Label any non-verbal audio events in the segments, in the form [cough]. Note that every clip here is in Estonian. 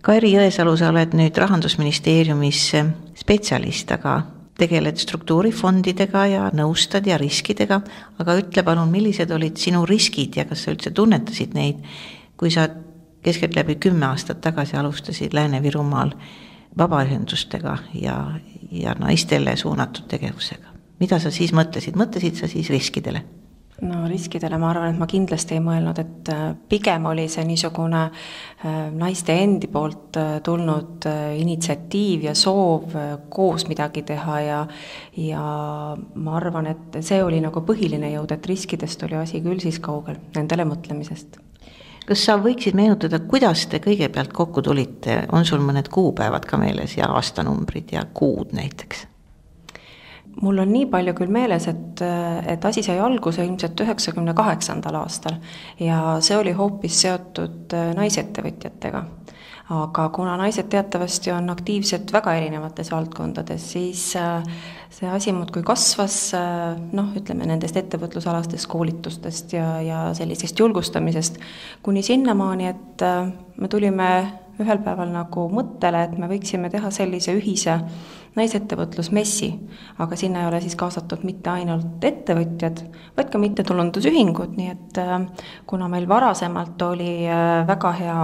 Kairi Jõesalu, sa oled nüüd Rahandusministeeriumis spetsialist, aga tegeled struktuurifondidega ja nõustad ja riskidega, aga ütle palun, millised olid sinu riskid ja kas sa üldse tunnetasid neid, kui sa keskeltläbi kümme aastat tagasi alustasid Lääne-Virumaal vabaühendustega ja, ja naistele suunatud tegevusega. mida sa siis mõtlesid, mõtlesid sa siis riskidele? No riskidele ma arvan, et ma kindlasti ei mõelnud, et äh, pigem oli see niisugune äh, naiste endi poolt äh, tulnud initsiatiiv ja soov koos midagi teha ja ja ma arvan, et see oli nagu põhiline jõud, et riskidest oli asi küll siis kaugel, nendele mõtlemisest kas sa võiksid meenutada, kuidas te kõigepealt kokku tulite, on sul mõned kuupäevad ka meeles ja aastanumbrid ja kuud näiteks? Mul on nii palju küll meeles, et, et asi sai alguse ilmselt üheksakümne kaheksandal aastal ja see oli hoopis seotud naisettevõtjatega. Aga kuna naised teatavasti on aktiivsed väga erinevates valdkondades, siis äh, see asi muudkui kasvas, äh, noh, ütleme nendest ettevõtlusalastest koolitustest ja, ja sellisest julgustamisest, kuni sinnamaani, et äh, me tulime ühel päeval nagu mõttele, et me võiksime teha sellise ühise naisettevõtlusmessi, aga sinna ei ole siis kaasatud mitte ainult ettevõtjad, vaid ka mittetulundusühingud, nii et kuna meil varasemalt oli väga hea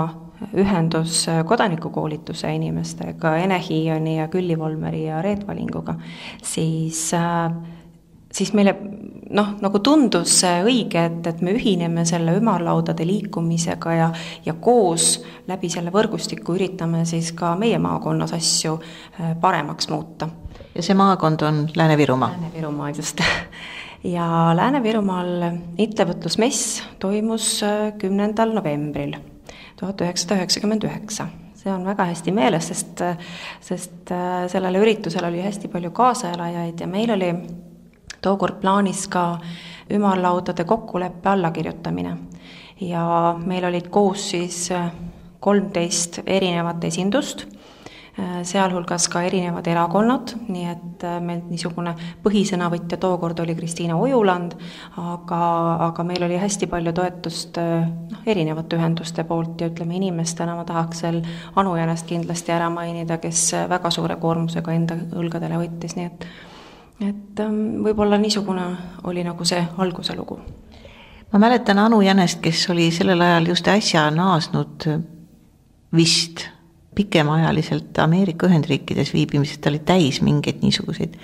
ühendus kodanikukoolituse inimestega, Ene Hiioni ja Külli Volmeri ja Reet Valinguga, siis siis meile noh, nagu tundus õige, et, et me ühineme selle ümarlaudade liikumisega ja ja koos läbi selle võrgustiku üritame siis ka meie maakonnas asju äh, paremaks muuta. ja see maakond on Lääne-Virumaa? Lääne-Virumaa, just [laughs] ja Lääne-Virumaal ettevõtlusmess toimus äh, kümnendal novembril tuhat üheksasada üheksakümmend üheksa. see on väga hästi meeles, sest, sest äh, sellele üritusele oli hästi palju kaasaelajaid ja meil oli tookord plaanis ka ümarlaudade kokkuleppe allakirjutamine. ja meil olid koos siis äh, kolmteist erinevat esindust Äh, sealhulgas ka erinevad erakonnad, nii et äh, meil niisugune põhisõnavõtja tookord oli Kristiina Ojuland, aga, aga meil oli hästi palju toetust noh, erinevate ühenduste poolt ja ütleme, inimestena ma tahaks veel Anu Jänest kindlasti ära mainida, kes väga suure koormusega enda õlgadele võttis, nii et et ähm, võib-olla niisugune oli nagu see alguse lugu. ma mäletan Anu Jänest, kes oli sellel ajal just äsja naasnud vist pikemaajaliselt Ameerika Ühendriikides viibimisest, ta oli täis mingeid niisuguseid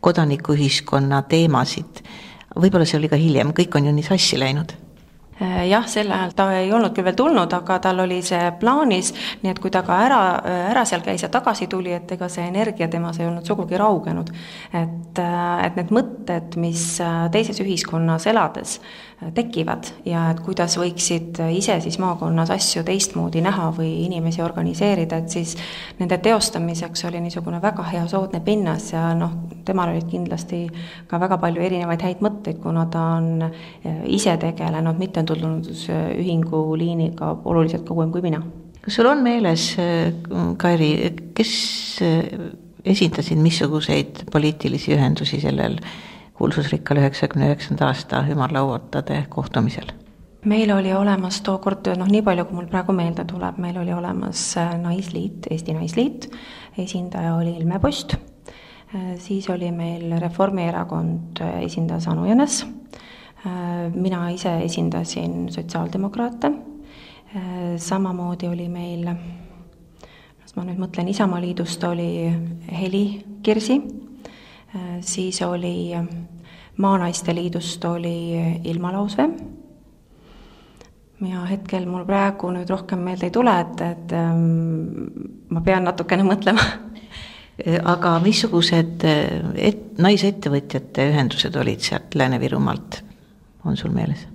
kodanikuühiskonna teemasid. võib-olla see oli ka hiljem, kõik on ju nii sassi läinud jah, sel ajal ta ei olnud küll veel tulnud, aga tal oli see plaanis, nii et kui ta ka ära, ära seal käis ja tagasi tuli, et ega see energia temas ei olnud sugugi raugenud. et, äh, et need mõtted, mis äh, teises ühiskonnas elades tekivad ja et kuidas võiksid ise siis maakonnas asju teistmoodi näha või inimesi organiseerida, et siis nende teostamiseks oli niisugune väga hea soodne pinnas ja noh, temal olid kindlasti ka väga palju erinevaid häid mõtteid, kuna ta on ise tegelenud mitte mittetulundusühingu liiniga oluliselt kauem kui mina. kas sul on meeles, Kairi, kes esindasid missuguseid poliitilisi ühendusi sellel kuulsusrikkal üheksakümne üheksanda aasta ümarlauatade kohtumisel? meil oli olemas tookord, noh, nii palju, kui mul praegu meelde tuleb, meil oli olemas Naisliit, Eesti Naisliit, esindaja oli Ilme Post, siis oli meil Reformierakond, esindas Anu Jänes Äh, mina ise esindasin sotsiaaldemokraate, äh, samamoodi oli meil, las ma nüüd mõtlen, Isamaaliidust oli Heli Kirsi, äh, siis oli Maanaiste Liidust oli Ilma Lausvee. Ja hetkel mul praegu nüüd rohkem meelde ei tule, et, et ähm, ma pean natukene mõtlema. [laughs] Aga missugused et-, naisettevõtjate ühendused olid sealt Lääne-Virumaalt on sul meeles?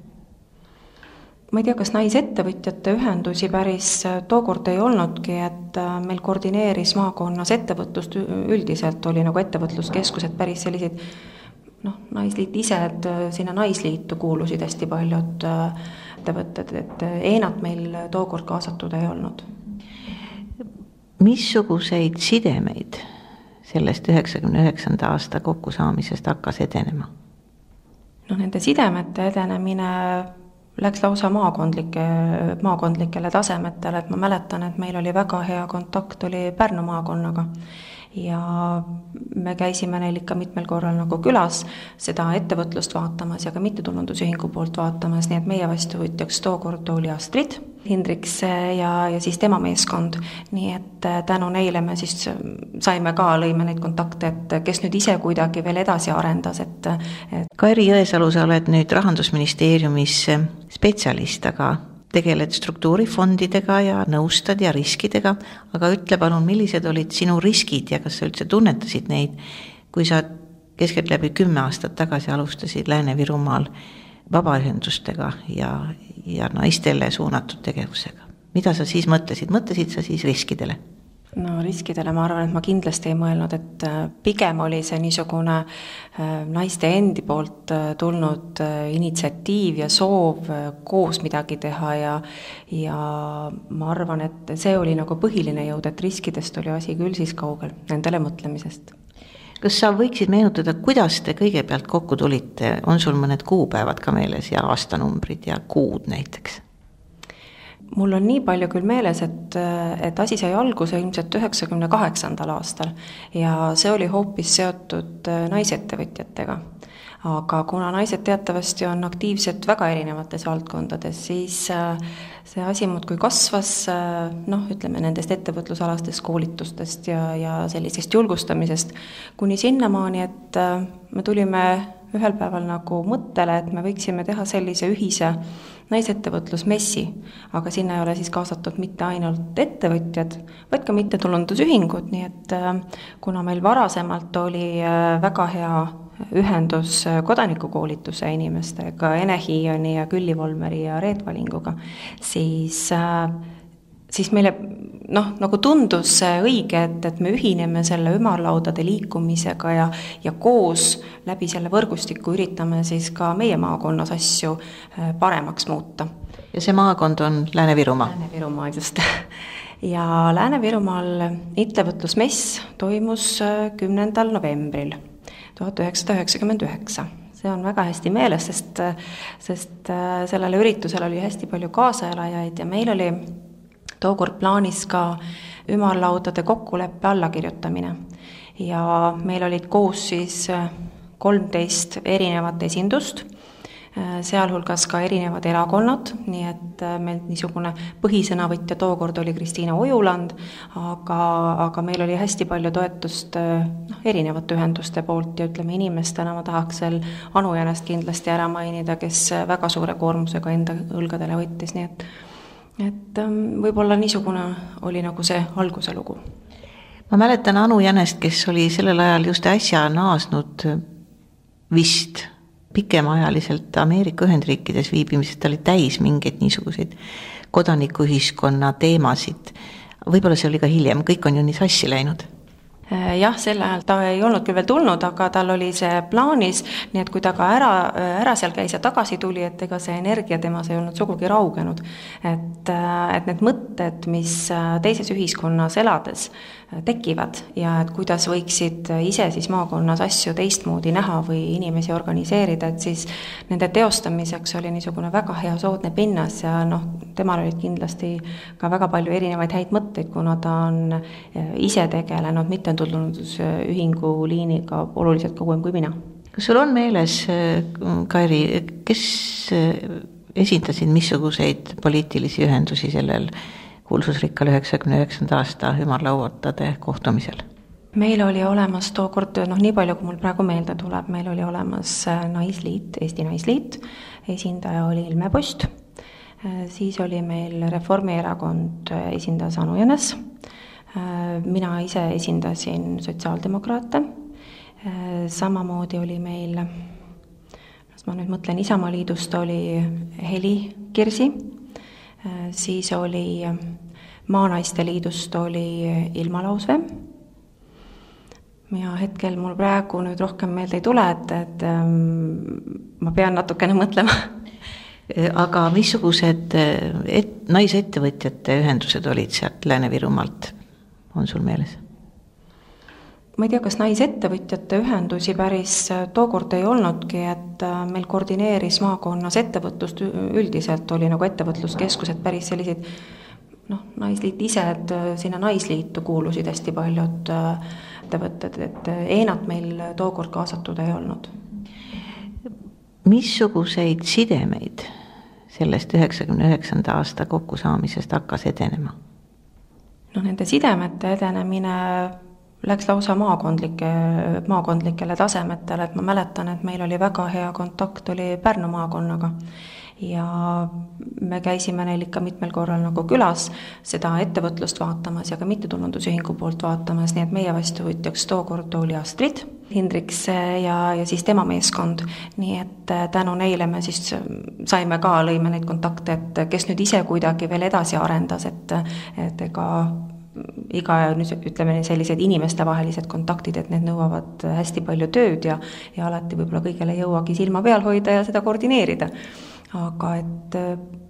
ma ei tea, kas naisettevõtjate ühendusi päris äh, tookord ei olnudki, et äh, meil koordineeris maakonnas ettevõtlust üldiselt, oli nagu ettevõtluskeskused, päris selliseid noh, naisliit ise, et äh, sinna naisliitu kuulusid hästi paljud ettevõtted, et ENAT meil tookord kaasatud ei olnud. missuguseid sidemeid sellest üheksakümne üheksanda aasta kokkusaamisest hakkas edenema? Noh, nende sidemete edenemine läks lausa maakondlike, maakondlikele tasemetele, et ma mäletan, et meil oli väga hea kontakt, oli Pärnu maakonnaga ja me käisime neil ikka mitmel korral nagu külas seda ettevõtlust vaatamas ja ka mittetulundusühingu poolt vaatamas, nii et meie vastuvõtjaks tookord oli Astrid Hindriks ja, ja siis tema meeskond. nii et äh, tänu neile me siis saime ka, lõime neid kontakte, et kes nüüd ise kuidagi veel edasi arendas, et, et Kairi Jõesalu, sa oled nüüd Rahandusministeeriumis spetsialist, aga tegeled struktuurifondidega ja nõustad ja riskidega, aga ütle palun, millised olid sinu riskid ja kas sa üldse tunnetasid neid, kui sa keskeltläbi kümme aastat tagasi alustasid Lääne-Virumaal vabaühendustega ja, ja naistele suunatud tegevusega. mida sa siis mõtlesid, mõtlesid sa siis riskidele? No riskidele ma arvan, et ma kindlasti ei mõelnud, et äh, pigem oli see niisugune äh, naiste endi poolt äh, tulnud initsiatiiv ja soov koos midagi teha ja ja ma arvan, et see oli nagu põhiline jõud, et riskidest oli asi küll siis kaugel, nendele mõtlemisest kas sa võiksid meenutada, kuidas te kõigepealt kokku tulite, on sul mõned kuupäevad ka meeles ja aastanumbrid ja kuud näiteks? Mul on nii palju küll meeles, et, et asi sai alguse ilmselt üheksakümne kaheksandal aastal ja see oli hoopis seotud äh, naisettevõtjatega. aga kuna naised teatavasti on aktiivsed väga erinevates valdkondades, siis äh, see asi muudkui kasvas, äh, noh, ütleme nendest ettevõtlusalastest koolitustest ja, ja sellisest julgustamisest, kuni sinnamaani, et me tulime ühel päeval nagu mõttele, et me võiksime teha sellise ühise naisettevõtlusmessi, aga sinna ei ole siis kaasatud mitte ainult ettevõtjad, vaid ka mittetulundusühingud, nii et äh, kuna meil varasemalt oli äh, väga hea ühendus äh, kodanikukoolituse inimestega, Ene Hiioni ja Külli Volmeri ja Reet Valinguga, siis siis meile noh, nagu tundus õige, et, et me ühineme selle ümarlaudade liikumisega ja, ja koos läbi selle võrgustiku üritame siis ka meie maakonnas asju äh, paremaks muuta. ja see maakond on Lääne-Virumaa? Lääne-Virumaa, just [laughs] ja Lääne-Virumaal ettevõtlusmess toimus äh, kümnendal novembril tuhat üheksasada üheksakümmend üheksa see on väga hästi meeles, sest, sest äh, sellele üritusele oli hästi palju kaasaelajaid ja meil oli tookord plaanis ka ümarlaudade kokkuleppe allakirjutamine. ja meil olid koos siis äh, kolmteist erinevat esindust, äh, sealhulgas ka erinevad erakonnad, nii et äh, meil niisugune põhisõnavõtja tookord oli Kristiina Ojuland, aga, aga meil oli hästi palju toetust noh, erinevate ühenduste poolt ja ütleme, inimestena ma tahaks veel Anu Jänest kindlasti ära mainida, kes väga suure koormusega enda õlgadele võttis, nii et et ähm, võib-olla niisugune oli nagu see alguse lugu. ma mäletan Anu Jänest, kes oli sellel ajal just äsja naasnud vist pikemaajaliselt Ameerika Ühendriikides viibimisest, ta oli täis mingeid niisuguseid kodanikuühiskonna teemasid. võib-olla see oli ka hiljem, kõik on ju nii sassi läinud Äh, jah, sel ajal ta ei olnud küll veel tulnud, aga tal oli see plaanis, nii et kui ta ka ära, ära seal käis ja tagasi tuli, et ega see energia temas ei olnud sugugi raugenud. et, äh, et need mõtted, mis äh, teises ühiskonnas elades tekivad ja et kuidas võiksid ise siis maakonnas asju teistmoodi näha või inimesi organiseerida, et siis nende teostamiseks oli niisugune väga hea soodne pinnas ja noh, temal olid kindlasti ka väga palju erinevaid häid mõtteid, kuna ta on ise tegelenud mitte mittetulundusühingu liiniga oluliselt kauem kui mina. kas sul on meeles, Kairi, kes esindasid missuguseid poliitilisi ühendusi sellel kuulsusrikkal üheksakümne üheksanda aasta ümarlauatade kohtumisel? meil oli olemas tookord, noh, nii palju, kui mul praegu meelde tuleb, meil oli olemas Naisliit, Eesti Naisliit, esindaja oli Ilme Post, siis oli meil Reformierakond, esindas Anu Jänes Äh, mina ise esindasin sotsiaaldemokraate, äh, samamoodi oli meil, las ma nüüd mõtlen, Isamaaliidust oli Heli Kirsi, äh, siis oli Maanaiste Liidust oli Ilma Lausvee ja hetkel mul praegu nüüd rohkem meelde ei tule, et, et ähm, ma pean natukene mõtlema aga missugused et, naisettevõtjate ühendused olid sealt Lääne-Virumaalt on sul meeles? Ma ei tea, kas naisettevõtjate ühendusi päris tookord ei olnudki, et meil koordineeris maakonnas ettevõtlust üldiselt, oli nagu ettevõtluskeskused, päris selliseid noh, naisliit ise, et sinna naisliitu kuulusid hästi paljud ettevõtted, et ENAT meil tookord kaasatud ei olnud. missuguseid sidemeid sellest üheksakümne üheksanda aasta kokkusaamisest hakkas edenema? noh, nende sidemete edenemine läks lausa maakondlike, maakondlikele tasemetele, et ma mäletan, et meil oli väga hea kontakt, oli Pärnu maakonnaga. ja me käisime neil ikka mitmel korral nagu külas seda ettevõtlust vaatamas ja ka mittetulundusühingu poolt vaatamas, nii et meie vastuvõtjaks tookord oli Astrid Hindriks ja, ja siis tema meeskond. nii et tänu neile me siis saime ka, lõime neid kontakte, et kes nüüd ise kuidagi veel edasi arendas, et, et ega iga ütleme, sellised inimestevahelised kontaktid, et need nõuavad hästi palju tööd ja ja alati võib-olla kõigele ei jõuagi silma peal hoida ja seda koordineerida. aga et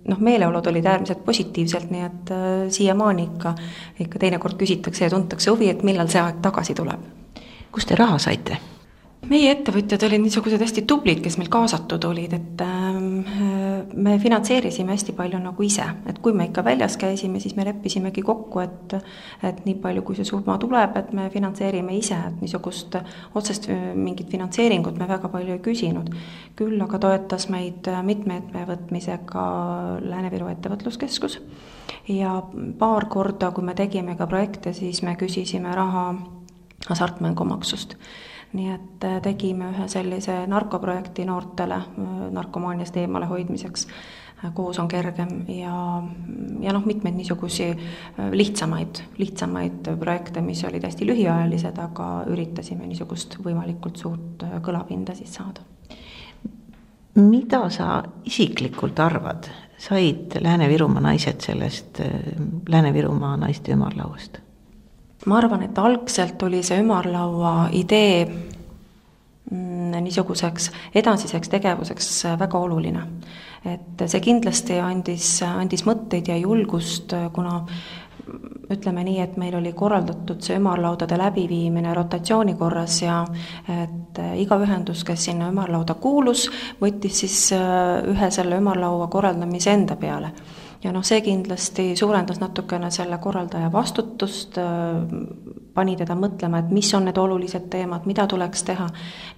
noh, meeleolud olid äärmiselt positiivsed, nii et äh, siiamaani ikka, ikka teinekord küsitakse ja tuntakse huvi, et millal see aeg tagasi tuleb. kust te raha saite? Meie ettevõtjad olid niisugused hästi tublid, kes meil kaasatud olid, et ähm, me finantseerisime hästi palju nagu ise, et kui me ikka väljas käisime, siis me leppisimegi kokku, et et nii palju, kui see summa tuleb, et me finantseerime ise, et niisugust otsest äh, mingit finantseeringut me väga palju ei küsinud. küll aga toetas meid mitmeetme võtmisega Lääne-Viru Ettevõtluskeskus. Ja paar korda, kui me tegime ka projekte, siis me küsisime raha hasartmängumaksust nii et äh, tegime ühe sellise narkoprojekti noortele äh, narkomaaniast eemalehoidmiseks, äh, koos on kergem ja, ja noh, mitmeid niisugusi lihtsamaid, lihtsamaid projekte, mis olid hästi lühiajalised, aga üritasime niisugust võimalikult suurt kõlapinda siis saada. mida sa isiklikult arvad, said Lääne-Virumaa naised sellest Lääne-Virumaa naiste ümarlauast? Ma arvan, et algselt oli see ümarlaua idee mm, niisuguseks edasiseks tegevuseks väga oluline. et see kindlasti andis, andis mõtteid ja julgust, kuna ütleme nii, et meil oli korraldatud see ümarlaudade läbiviimine rotatsiooni korras ja et iga ühendus, kes sinna ümarlauda kuulus, võttis siis ühe selle ümarlaua korraldamise enda peale ja noh, see kindlasti suurendas natukene selle korraldaja vastutust, äh, pani teda mõtlema, et mis on need olulised teemad, mida tuleks teha,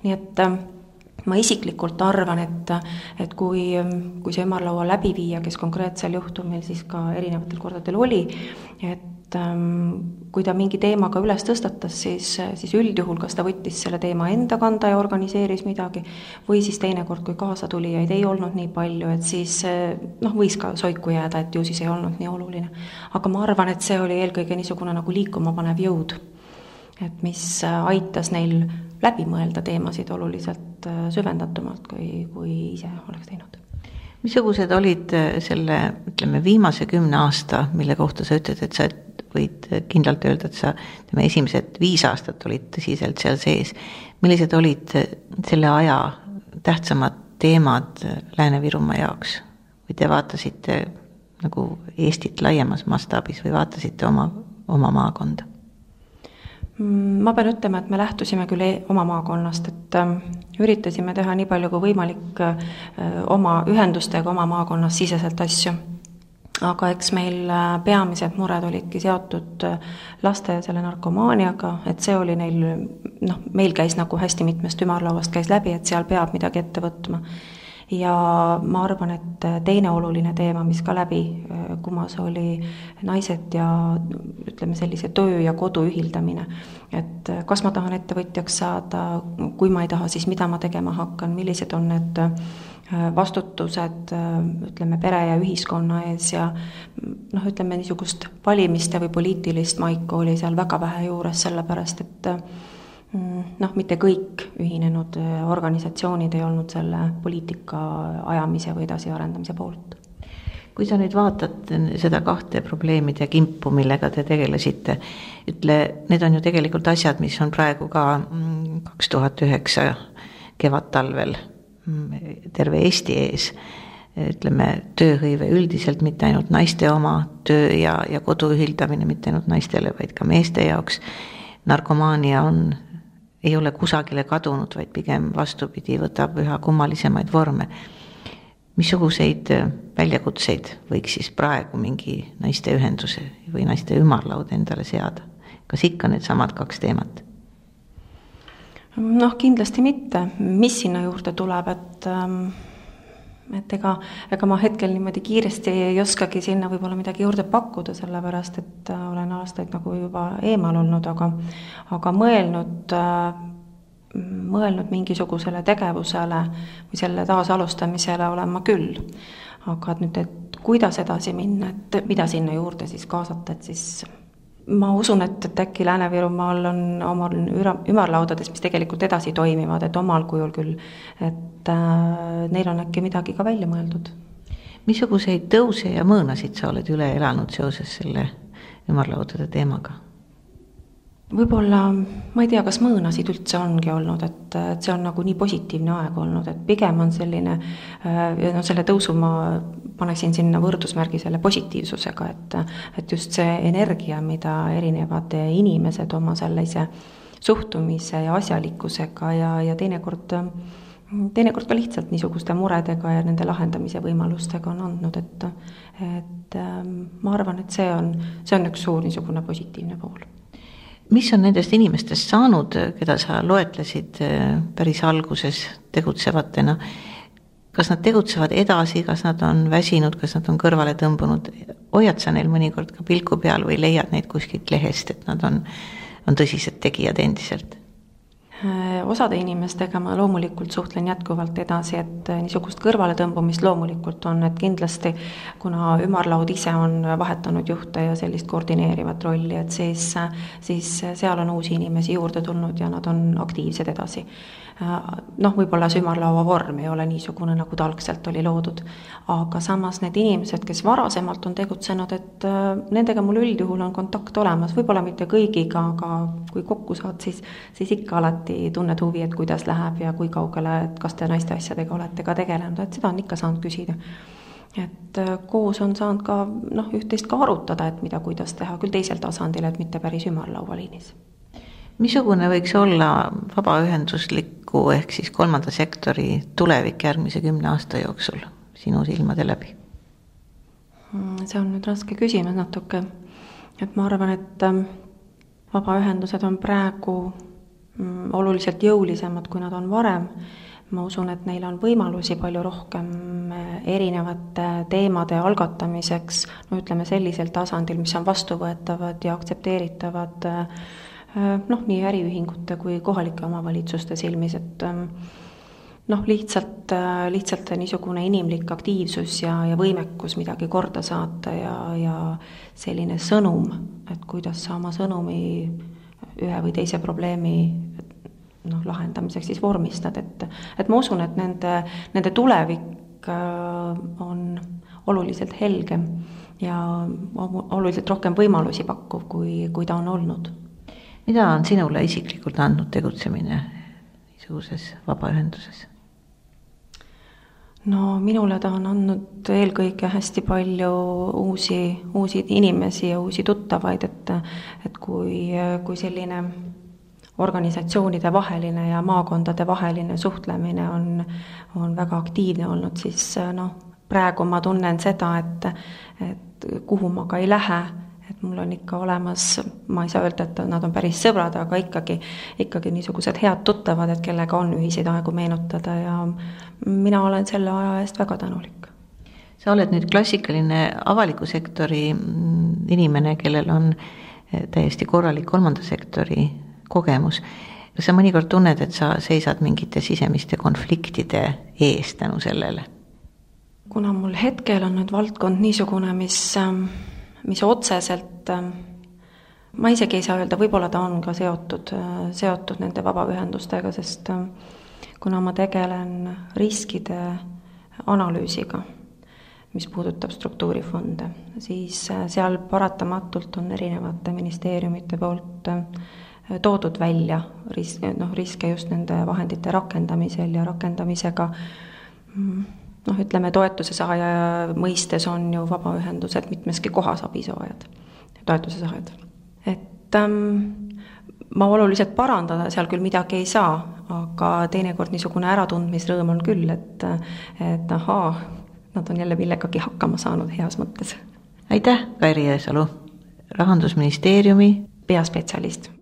nii et äh, ma isiklikult arvan, et, et kui, kui see ümarlaua läbiviija, kes konkreetsel juhtumil siis ka erinevatel kordadel oli, et et ähm, kui ta mingi teemaga üles tõstatas, siis, siis üldjuhul kas ta võttis selle teema enda kanda ja organiseeris midagi, või siis teinekord, kui kaasatulijaid ei olnud nii palju, et siis noh, võis ka soiku jääda, et ju siis ei olnud nii oluline. aga ma arvan, et see oli eelkõige niisugune nagu liikuma panev jõud, et mis aitas neil läbi mõelda teemasid oluliselt äh, süvendatumalt, kui, kui ise oleks teinud missugused olid äh, selle, ütleme, viimase kümne aasta, mille kohta sa ütled, et sa võid kindlalt öelda, et sa ütleme, esimesed viis aastat olid tõsiselt seal sees. millised olid selle aja tähtsamad teemad Lääne-Virumaa jaoks või te vaatasite nagu Eestit laiemas mastaabis või vaatasite oma, oma maakonda? Mm, ma pean ütlema, et me lähtusime küll e-, oma maakonnast, et äh, üritasime teha nii palju kui võimalik äh, oma ühendustega oma maakonnas siseselt asju aga eks meil äh, peamised mured olidki seotud äh, laste selle narkomaaniaga, et see oli neil noh, meil käis nagu hästi mitmest ümarlauast käis läbi, et seal peab midagi ette võtma. ja ma arvan, et äh, teine oluline teema, mis ka läbi kumas, oli naised ja ütleme, sellise töö ja kodu ühildamine. et kas ma tahan ettevõtjaks saada, kui ma ei taha, siis mida ma tegema hakkan, millised on need vastutused äh, ütleme, pere ja ühiskonna ees ja noh, ütleme niisugust valimiste või poliitilist maiku oli seal väga vähe juures, sellepärast et mm, noh, mitte kõik ühinenud äh, organisatsioonid ei olnud selle poliitika ajamise või edasiarendamise poolt. Kui sa nüüd vaatad seda kahte probleemide kimpu, millega te tegelesite, ütle, need on ju tegelikult asjad, mis on praegu ka mm, kaks tuhat üheksa kevadtalvel terve Eesti ees, ütleme, tööhõive üldiselt, mitte ainult naiste oma, töö ja, ja kodu ühildamine mitte ainult naistele, vaid ka meeste jaoks, narkomaania on, ei ole kusagile kadunud, vaid pigem vastupidi, võtab üha kummalisemaid vorme. missuguseid väljakutseid võiks siis praegu mingi naisteühenduse või naiste ümarlaud endale seada? kas ikka needsamad kaks teemat? Noh, kindlasti mitte, mis sinna juurde tuleb, et ähm et ega, ega ma hetkel niimoodi kiiresti ei oskagi sinna võib-olla midagi juurde pakkuda, sellepärast et äh, olen aastaid nagu juba eemal olnud, aga aga mõelnud äh, mõelnud mingisugusele tegevusele või selle taasalustamisele olen ma küll. aga nüüd, et kuidas edasi minna, et mida sinna juurde siis kaasata, et siis ma usun, et, et äkki Lääne-Virumaal on omal üra-, ümarlaudades, mis tegelikult edasi toimivad, et omal kujul küll, et äh, neil on äkki midagi ka välja mõeldud. missuguseid tõuse ja mõõnasid sa oled üle elanud seoses selle ümarlaudade teemaga? Võib-olla, ma ei tea, kas mõõnasid üldse ongi olnud, et, et see on nagu nii positiivne aeg olnud, et pigem on selline, äh, no selle tõusu ma paneksin sinna võrdusmärgi selle positiivsusega, et et just see energia, mida erinevad inimesed oma sellise suhtumise ja asjalikkusega ja, ja teinekord teinekord ka lihtsalt niisuguste muredega ja nende lahendamise võimalustega on andnud, et et ähm, ma arvan, et see on, see on üks suur niisugune positiivne pool mis on nendest inimestest saanud, keda sa loetlesid äh, päris alguses tegutsevatena? kas nad tegutsevad edasi, kas nad on väsinud, kas nad on kõrvale tõmbunud, hoiad sa neil mõnikord ka pilku peal või leiad neid kuskilt lehest, et nad on, on tõsised tegijad endiselt? Äh, osade inimestega ma loomulikult suhtlen jätkuvalt edasi, et äh, niisugust kõrvaletõmbumist loomulikult on, et kindlasti kuna ümarlaud ise on vahetanud juhte ja sellist koordineerivat rolli, et siis, siis seal on uusi inimesi juurde tulnud ja nad on aktiivsed edasi noh, võib-olla see ümarlaua vorm ei ole niisugune, nagu ta algselt oli loodud, aga samas need inimesed, kes varasemalt on tegutsenud, et äh, nendega mul üldjuhul on kontakt olemas, võib-olla mitte kõigiga, aga kui kokku saad, siis, siis ikka alati tunned huvi, et kuidas läheb ja kui kaugele, et kas te naiste asjadega olete ka tegelenud, et seda on ikka saanud küsida. Et äh, koos on saanud ka noh, üht-teist ka arutada, et mida, kuidas teha, küll teisel tasandil, et mitte päris ümarlaualiinis missugune võiks olla vabaühendusliku ehk siis kolmanda sektori tulevik järgmise kümne aasta jooksul sinu silmade läbi? Hmm, see on nüüd raske küsimus natuke, et ma arvan, et ähm, vabaühendused on praegu mm, oluliselt jõulisemad, kui nad on varem. ma usun, et neil on võimalusi palju rohkem äh, erinevate teemade algatamiseks, no ütleme sellisel tasandil, mis on vastuvõetavad ja aktsepteeritavad äh, noh, nii äriühingute kui kohalike omavalitsuste silmis, et ähm, noh, lihtsalt, äh, lihtsalt niisugune inimlik aktiivsus ja, ja võimekus midagi korda saata ja, ja selline sõnum, et kuidas sa oma sõnumi ühe või teise probleemi noh, lahendamiseks siis vormistad, et et ma usun, et nende, nende tulevik äh, on oluliselt helgem ja oluliselt rohkem võimalusi pakkuv, kui, kui ta on olnud mida on sinule isiklikult andnud tegutsemine niisuguses vabaühenduses? no minule ta on andnud eelkõige hästi palju uusi, uusi inimesi ja uusi tuttavaid, et et kui, kui selline organisatsioonide vaheline ja maakondade vaheline suhtlemine on, on väga aktiivne olnud, siis noh, praegu ma tunnen seda, et, et kuhu ma ka ei lähe, et mul on ikka olemas, ma ei saa öelda, et nad on päris sõbrad, aga ikkagi, ikkagi niisugused head tuttavad, et kellega on ühiseid aegu meenutada ja mina olen selle aja eest väga tänulik. sa oled nüüd klassikaline avaliku sektori mm, inimene, kellel on eh, täiesti korralik kolmanda sektori kogemus. kas sa mõnikord tunned, et sa seisad mingite sisemiste konfliktide ees tänu sellele? kuna mul hetkel on nüüd valdkond niisugune, mis ähm, mis otseselt ähm, ma isegi ei saa öelda, võib-olla ta on ka seotud, äh, seotud nende vabaühendustega, sest ähm, kuna ma tegelen riskide analüüsiga, mis puudutab struktuurifonde, siis äh, seal paratamatult on erinevate ministeeriumite poolt äh, toodud välja ris-, noh, riske just nende vahendite rakendamisel ja rakendamisega. Mm, noh, ütleme toetuse saaja mõistes on ju vabaühendused mitmeski kohas abisaajad, toetuse saajad. et ähm, ma oluliselt parandada seal küll midagi ei saa, aga teinekord niisugune äratundmisrõõm on küll, et et ahaa, nad on jälle millegagi hakkama saanud heas mõttes. aitäh, Kairi Jõesalu, rahandusministeeriumi peaspetsialist